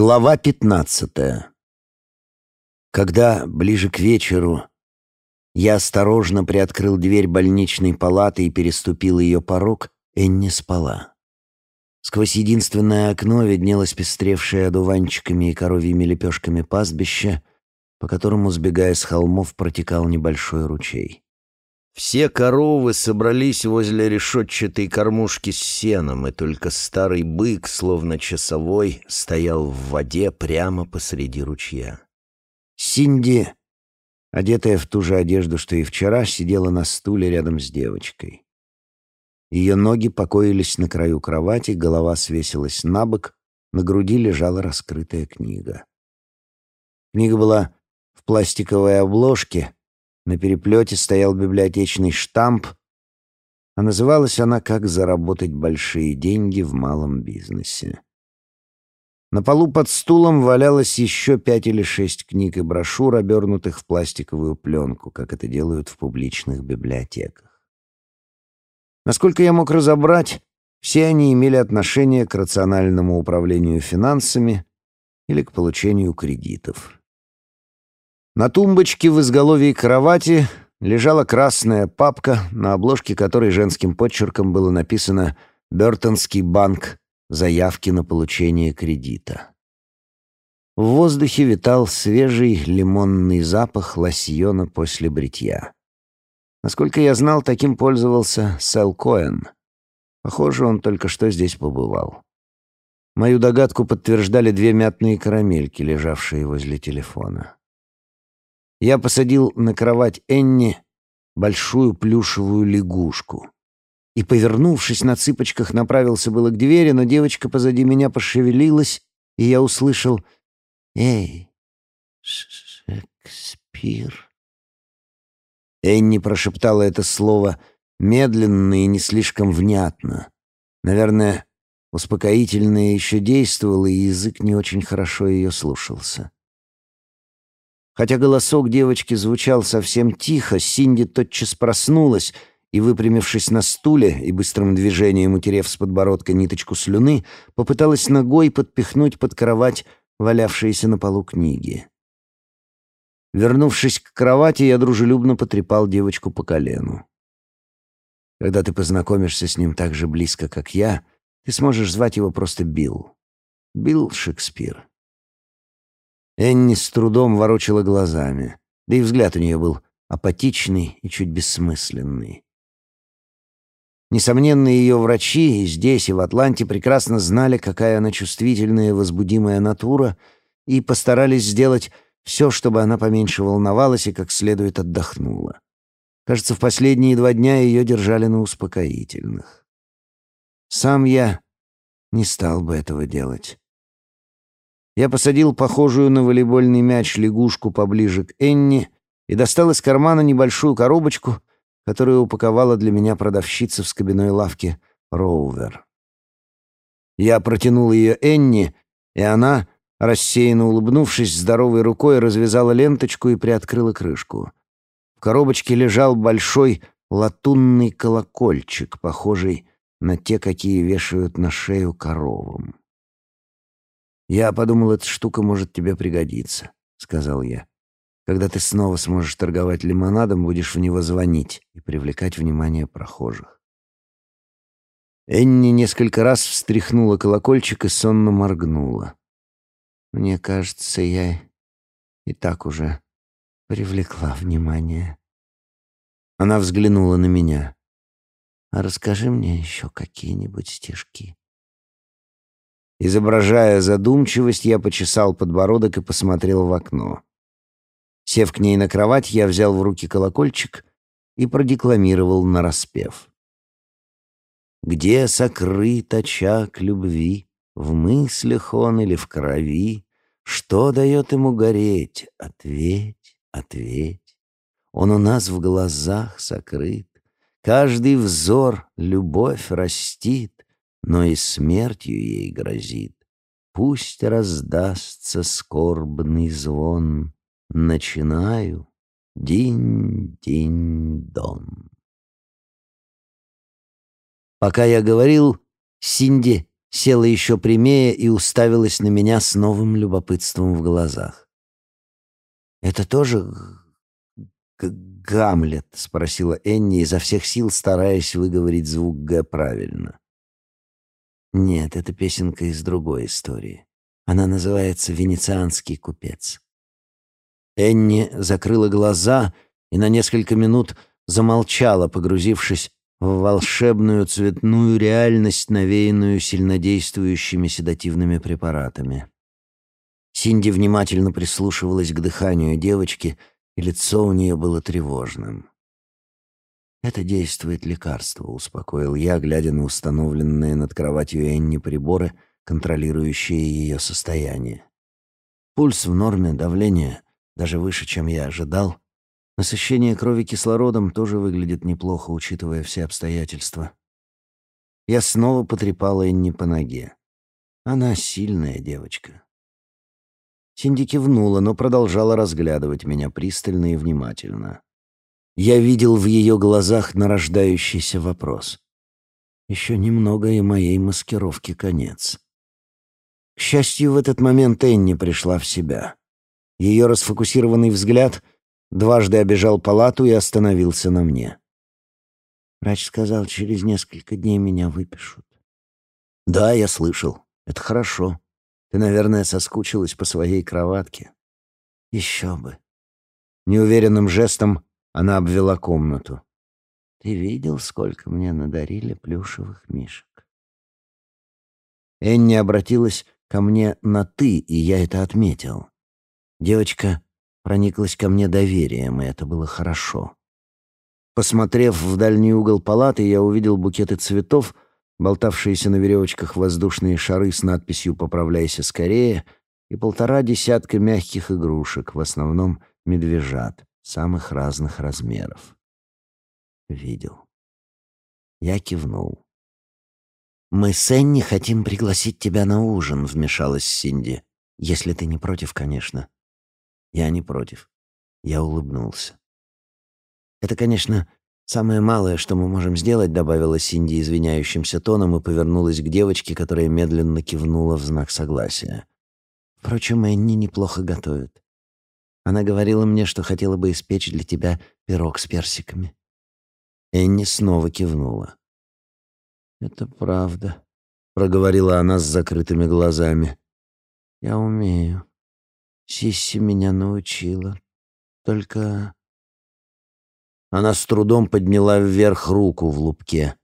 Глава пятнадцатая. Когда, ближе к вечеру, я осторожно приоткрыл дверь больничной палаты и переступил ее порог, Энни спала. Сквозь единственное окно виднелось пестревшее одуванчиками и коровьими лепешками пастбище, по которому, сбегая с холмов, протекал небольшой ручей. Все коровы собрались возле решетчатой кормушки с сеном, и только старый бык, словно часовой, стоял в воде прямо посреди ручья. Синди, одетая в ту же одежду, что и вчера, сидела на стуле рядом с девочкой. Ее ноги покоились на краю кровати, голова свесилась на бок, на груди лежала раскрытая книга. Книга была в пластиковой обложке — на переплете стоял библиотечный штамп, а называлась она «Как заработать большие деньги в малом бизнесе». На полу под стулом валялось еще пять или шесть книг и брошюр, обернутых в пластиковую пленку, как это делают в публичных библиотеках. Насколько я мог разобрать, все они имели отношение к рациональному управлению финансами или к получению кредитов. На тумбочке в изголовье кровати лежала красная папка, на обложке которой женским почерком было написано «Бертонский банк. Заявки на получение кредита». В воздухе витал свежий лимонный запах лосьона после бритья. Насколько я знал, таким пользовался Сэл Коэн. Похоже, он только что здесь побывал. Мою догадку подтверждали две мятные карамельки, лежавшие возле телефона. Я посадил на кровать Энни большую плюшевую лягушку и, повернувшись на цыпочках, направился было к двери, но девочка позади меня пошевелилась, и я услышал «Эй, Шекспир». Энни прошептала это слово медленно и не слишком внятно. Наверное, успокоительное еще действовало, и язык не очень хорошо ее слушался. Хотя голосок девочки звучал совсем тихо, Синди тотчас проснулась и, выпрямившись на стуле и быстрым движением утерев с подбородка ниточку слюны, попыталась ногой подпихнуть под кровать валявшиеся на полу книги. Вернувшись к кровати, я дружелюбно потрепал девочку по колену. Когда ты познакомишься с ним так же близко, как я, ты сможешь звать его просто Билл. Билл Шекспир. Энни с трудом ворочала глазами, да и взгляд у нее был апатичный и чуть бессмысленный. Несомненно, ее врачи и здесь, и в Атланте прекрасно знали, какая она чувствительная и возбудимая натура, и постарались сделать все, чтобы она поменьше волновалась и как следует отдохнула. Кажется, в последние два дня ее держали на успокоительных. Сам я не стал бы этого делать. Я посадил похожую на волейбольный мяч лягушку поближе к Энни и достал из кармана небольшую коробочку, которую упаковала для меня продавщица в скобяной лавке Роувер. Я протянул ее Энни, и она, рассеянно улыбнувшись, здоровой рукой развязала ленточку и приоткрыла крышку. В коробочке лежал большой латунный колокольчик, похожий на те, какие вешают на шею коровам. «Я подумал, эта штука может тебе пригодиться», — сказал я. «Когда ты снова сможешь торговать лимонадом, будешь в него звонить и привлекать внимание прохожих». Энни несколько раз встряхнула колокольчик и сонно моргнула. «Мне кажется, я и так уже привлекла внимание». Она взглянула на меня. «А расскажи мне еще какие-нибудь стишки». Изображая задумчивость, я почесал подбородок и посмотрел в окно. Сев к ней на кровать, я взял в руки колокольчик и продекламировал нараспев. «Где сокрыт очаг любви? В мыслях он или в крови? Что дает ему гореть? Ответь, ответь. Он у нас в глазах сокрыт. Каждый взор любовь растит но и смертью ей грозит. Пусть раздастся скорбный звон. Начинаю. Динь-динь-дон. Пока я говорил, Синди села еще прямее и уставилась на меня с новым любопытством в глазах. «Это тоже Гамлет?» — спросила Энни, изо всех сил стараясь выговорить звук «г» правильно. «Нет, это песенка из другой истории. Она называется «Венецианский купец». Энни закрыла глаза и на несколько минут замолчала, погрузившись в волшебную цветную реальность, навеянную сильнодействующими седативными препаратами. Синди внимательно прислушивалась к дыханию девочки, и лицо у нее было тревожным. «Это действует лекарство», — успокоил я, глядя на установленные над кроватью Энни приборы, контролирующие ее состояние. Пульс в норме, давление даже выше, чем я ожидал — Насыщение крови кислородом тоже выглядит неплохо, учитывая все обстоятельства. Я снова потрепала Энни по ноге. Она сильная девочка. Синди кивнула, но продолжала разглядывать меня пристально и внимательно. Я видел в ее глазах нарождающийся вопрос. Еще немного и моей маскировки конец. К счастью, в этот момент Энни пришла в себя. Ее расфокусированный взгляд — Дважды обежал палату и остановился на мне. Врач сказал, через несколько дней меня выпишут. Да, я слышал. Это хорошо. Ты, наверное, соскучилась по своей кроватке. Еще бы. Неуверенным жестом она обвела комнату. Ты видел, сколько мне надарили плюшевых мишек? Энни обратилась ко мне на «ты», и я это отметил. Девочка прониклась ко мне доверием, и это было хорошо. Посмотрев в дальний угол палаты, я увидел букеты цветов, болтавшиеся на веревочках воздушные шары с надписью «Поправляйся скорее» и полтора десятка мягких игрушек, в основном медвежат, самых разных размеров. Видел. Я кивнул. «Мы с Энни хотим пригласить тебя на ужин», — вмешалась Синди. «Если ты не против, конечно». Я не против. Я улыбнулся. «Это, конечно, самое малое, что мы можем сделать», — добавила Синди извиняющимся тоном и повернулась к девочке, которая медленно кивнула в знак согласия. «Впрочем, Энни неплохо готовит. Она говорила мне, что хотела бы испечь для тебя пирог с персиками». Энни снова кивнула. «Это правда», — проговорила она с закрытыми глазами. «Я умею. Сисси меня научила. Только...» Она с трудом подняла вверх руку в лупке.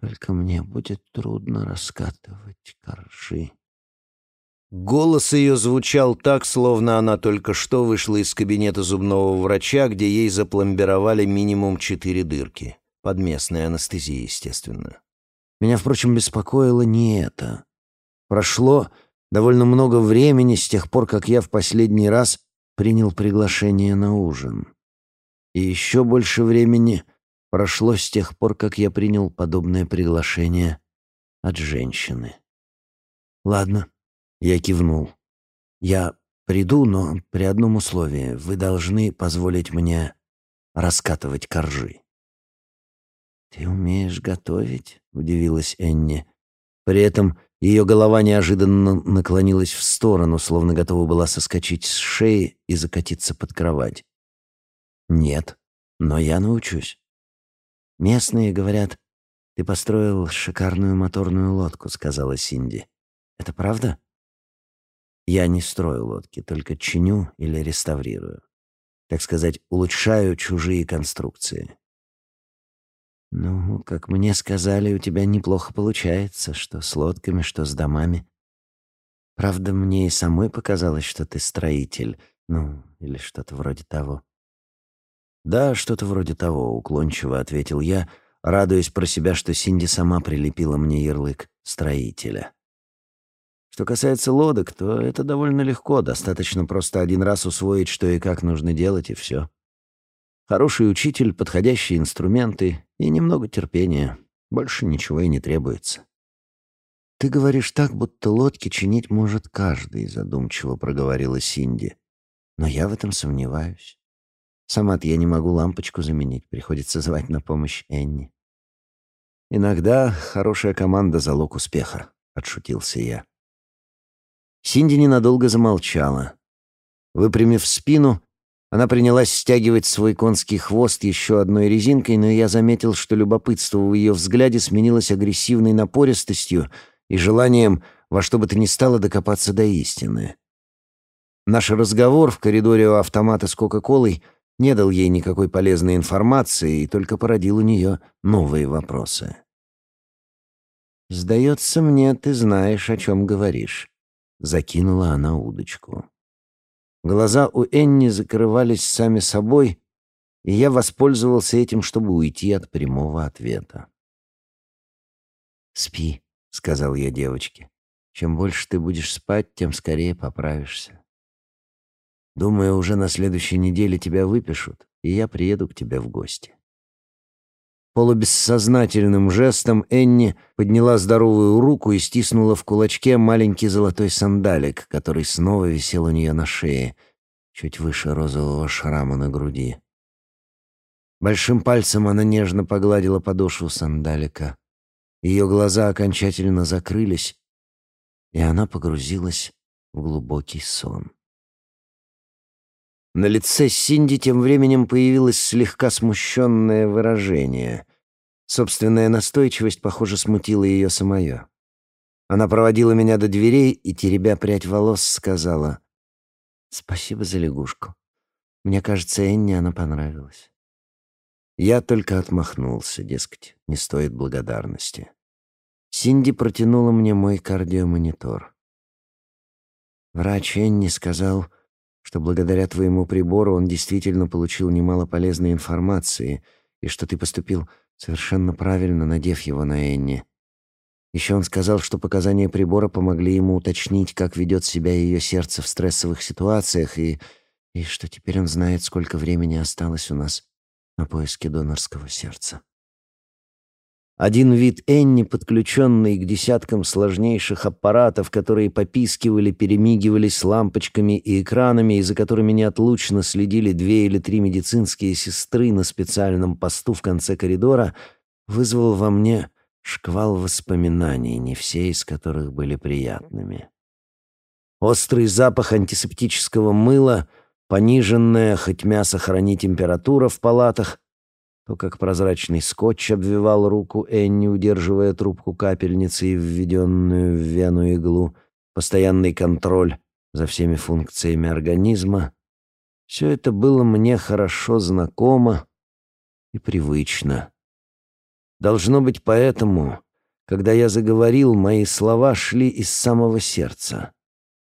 «Только мне будет трудно раскатывать коржи». Голос ее звучал так, словно она только что вышла из кабинета зубного врача, где ей запломбировали минимум четыре дырки. Под местной анестезией, естественно. Меня, впрочем, беспокоило не это. Прошло довольно много времени с тех пор, как я в последний раз принял приглашение на ужин. И еще больше времени прошло с тех пор, как я принял подобное приглашение от женщины. «Ладно», — я кивнул. «Я приду, но при одном условии. Вы должны позволить мне раскатывать коржи». «Ты умеешь готовить?» — удивилась Энни. При этом ее голова неожиданно наклонилась в сторону, словно готова была соскочить с шеи и закатиться под кровать. «Нет, но я научусь». «Местные говорят, ты построил шикарную моторную лодку», — сказала Синди. «Это правда?» «Я не строю лодки, только чиню или реставрирую. Так сказать, улучшаю чужие конструкции. «Ну, как мне сказали, у тебя неплохо получается, что с лодками, что с домами. Правда, мне и самой показалось, что ты строитель, ну, или что-то вроде того». «Да, что-то вроде того», — уклончиво ответил я, радуясь про себя, что Синди сама прилепила мне ярлык «строителя». Что касается лодок, то это довольно легко, достаточно просто один раз усвоить, что и как нужно делать, и все. Хороший учитель, подходящие инструменты и немного терпения. Больше ничего и не требуется. «Ты говоришь так, будто лодки чинить может каждый», — задумчиво проговорила Синди. «Но я в этом сомневаюсь. Сама-то я не могу лампочку заменить, приходится звать на помощь Энни». «Иногда хорошая команда — залог успеха», — отшутился я. Синди ненадолго замолчала. Выпрямив спину, она принялась стягивать свой конский хвост еще одной резинкой, но я заметил, что любопытство в ее взгляде сменилось агрессивной напористостью и желанием во что бы то ни стало докопаться до истины. Наш разговор в коридоре у автомата с Кока-Колой не дал ей никакой полезной информации и только породил у нее новые вопросы. «Сдается мне, ты знаешь, о чем говоришь», — закинула она удочку. Глаза у Энни закрывались сами собой, и я воспользовался этим, чтобы уйти от прямого ответа. «Спи», — сказал я девочке. «Чем больше ты будешь спать, тем скорее поправишься. Думаю, уже на следующей неделе тебя выпишут, и я приеду к тебе в гости». Полубессознательным жестом Энни подняла здоровую руку и стиснула в кулачке маленький золотой сандалик, который снова висел у нее на шее, чуть выше розового шрама на груди. Большим пальцем она нежно погладила подошву сандалика. Ее глаза окончательно закрылись, и она погрузилась в глубокий сон. На лице Синди тем временем появилось слегка смущенное выражение. Собственная настойчивость, похоже, смутила ее самое. Она проводила меня до дверей и, теребя прядь волос, сказала «Спасибо за лягушку. Мне кажется, Энни она понравилась». Я только отмахнулся, дескать, не стоит благодарности. Синди протянула мне мой кардиомонитор. Врач Энни сказал, что благодаря твоему прибору он действительно получил немало полезной информации и что ты поступил Совершенно правильно, надев его на Энни. Еще он сказал, что показания прибора помогли ему уточнить, как ведет себя ее сердце в стрессовых ситуациях, и, и что теперь он знает, сколько времени осталось у нас на поиске донорского сердца. Один вид Энни, подключенный к десяткам сложнейших аппаратов, которые попискивали, перемигивались лампочками и экранами, и за которыми неотлучно следили две или три медицинские сестры на специальном посту в конце коридора, вызвал во мне шквал воспоминаний, не все из которых были приятными. Острый запах антисептического мыла, пониженная, хоть мясо храни температура в палатах — то, как прозрачный скотч обвивал руку Энни, удерживая трубку капельницы и введенную в вену иглу, постоянный контроль за всеми функциями организма, все это было мне хорошо знакомо и привычно. Должно быть поэтому, когда я заговорил, мои слова шли из самого сердца,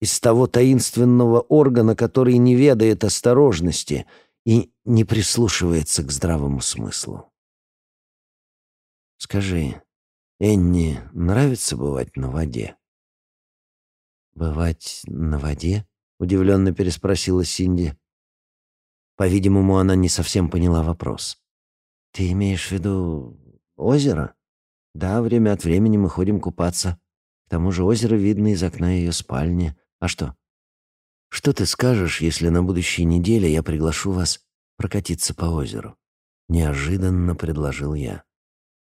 из того таинственного органа, который не ведает осторожности — и не прислушивается к здравому смыслу. Скажи, Энни нравится бывать на воде? Бывать на воде? удивленно переспросила Синди. По-видимому, она не совсем поняла вопрос. Ты имеешь в виду озеро? Да, время от времени мы ходим купаться. К тому же озеро видно из окна ее спальни. А что? Что ты скажешь, если на будущей неделе я приглашу вас прокатиться по озеру?» Неожиданно предложил я.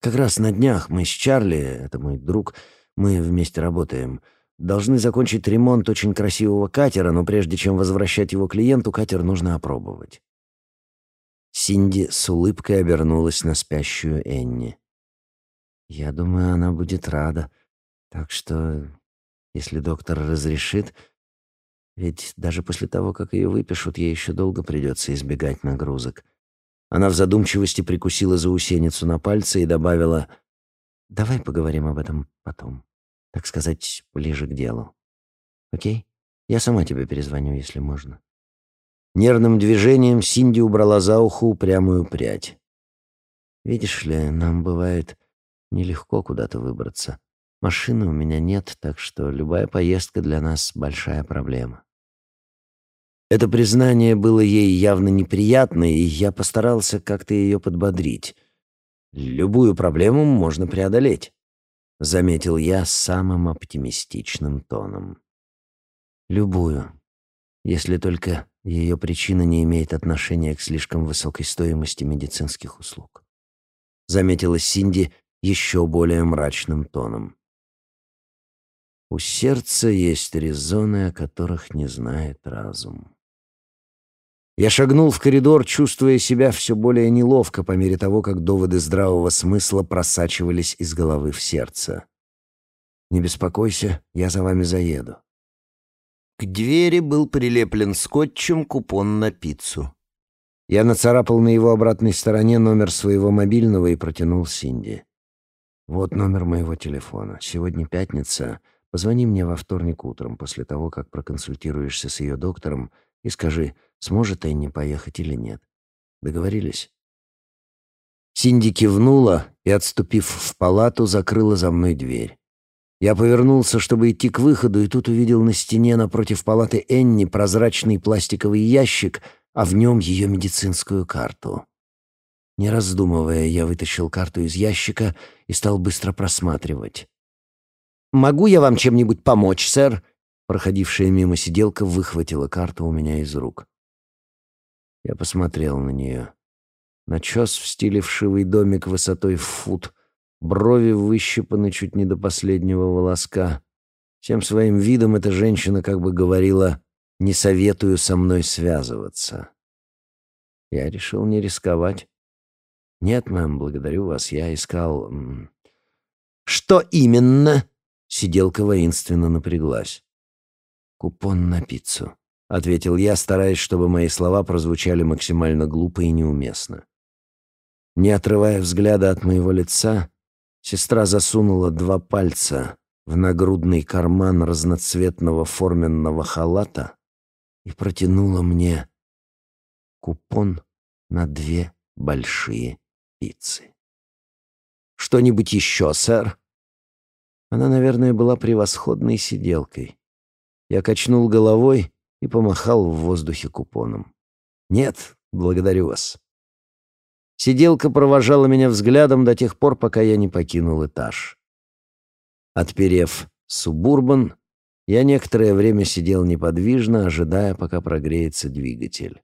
«Как раз на днях мы с Чарли, это мой друг, мы вместе работаем, должны закончить ремонт очень красивого катера, но прежде чем возвращать его клиенту, катер нужно опробовать». Синди с улыбкой обернулась на спящую Энни. «Я думаю, она будет рада. Так что, если доктор разрешит, ведь даже после того, как ее выпишут, ей еще долго придется избегать нагрузок. Она в задумчивости прикусила заусеницу на пальце и добавила «Давай поговорим об этом потом. Так сказать, ближе к делу. Окей? Я сама тебе перезвоню, если можно». Нервным движением Синди убрала за ухо упрямую прядь. «Видишь ли, нам бывает нелегко куда-то выбраться. Машины у меня нет, так что любая поездка для нас — большая проблема. Это признание было ей явно неприятно, и я постарался как-то ее подбодрить. «Любую проблему можно преодолеть», — заметил я самым оптимистичным тоном. «Любую, если только ее причина не имеет отношения к слишком высокой стоимости медицинских услуг», — заметила Синди еще более мрачным тоном. У сердца есть резоны, о которых не знает разум. Я шагнул в коридор, чувствуя себя все более неловко по мере того, как доводы здравого смысла просачивались из головы в сердце. «Не беспокойся, я за вами заеду». К двери был прилеплен скотчем купон на пиццу. Я нацарапал на его обратной стороне номер своего мобильного и протянул Синди. «Вот номер моего телефона. Сегодня пятница. Позвони мне во вторник утром, после того, как проконсультируешься с ее доктором, и скажи, сможет Энни поехать или нет. Договорились?» Синди кивнула и, отступив в палату, закрыла за мной дверь. Я повернулся, чтобы идти к выходу, и тут увидел на стене напротив палаты Энни прозрачный пластиковый ящик, а в нем ее медицинскую карту. Не раздумывая, я вытащил карту из ящика и стал быстро просматривать. «Могу я вам чем-нибудь помочь, сэр?» Проходившая мимо сиделка выхватила карту у меня из рук. Я посмотрел на нее. Начес в стиле вшивый домик высотой в фут, брови выщипаны чуть не до последнего волоска. Всем своим видом эта женщина как бы говорила «не советую со мной связываться». Я решил не рисковать. «Нет, мэм, благодарю вас. Я искал...» «Что именно?» Сиделка воинственно напряглась. «Купон на пиццу», — ответил я, стараясь, чтобы мои слова прозвучали максимально глупо и неуместно. Не отрывая взгляда от моего лица, сестра засунула два пальца в нагрудный карман разноцветного форменного халата и протянула мне купон на две большие пиццы. «Что-нибудь еще, сэр?» Она, наверное, была превосходной сиделкой. Я качнул головой и помахал в воздухе купоном. «Нет, благодарю вас». Сиделка провожала меня взглядом до тех пор, пока я не покинул этаж. Отперев субурбан, я некоторое время сидел неподвижно, ожидая, пока прогреется двигатель.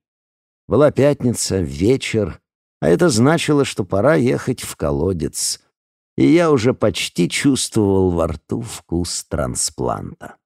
Была пятница, вечер, а это значило, что пора ехать в колодец, и я уже почти чувствовал во рту вкус транспланта.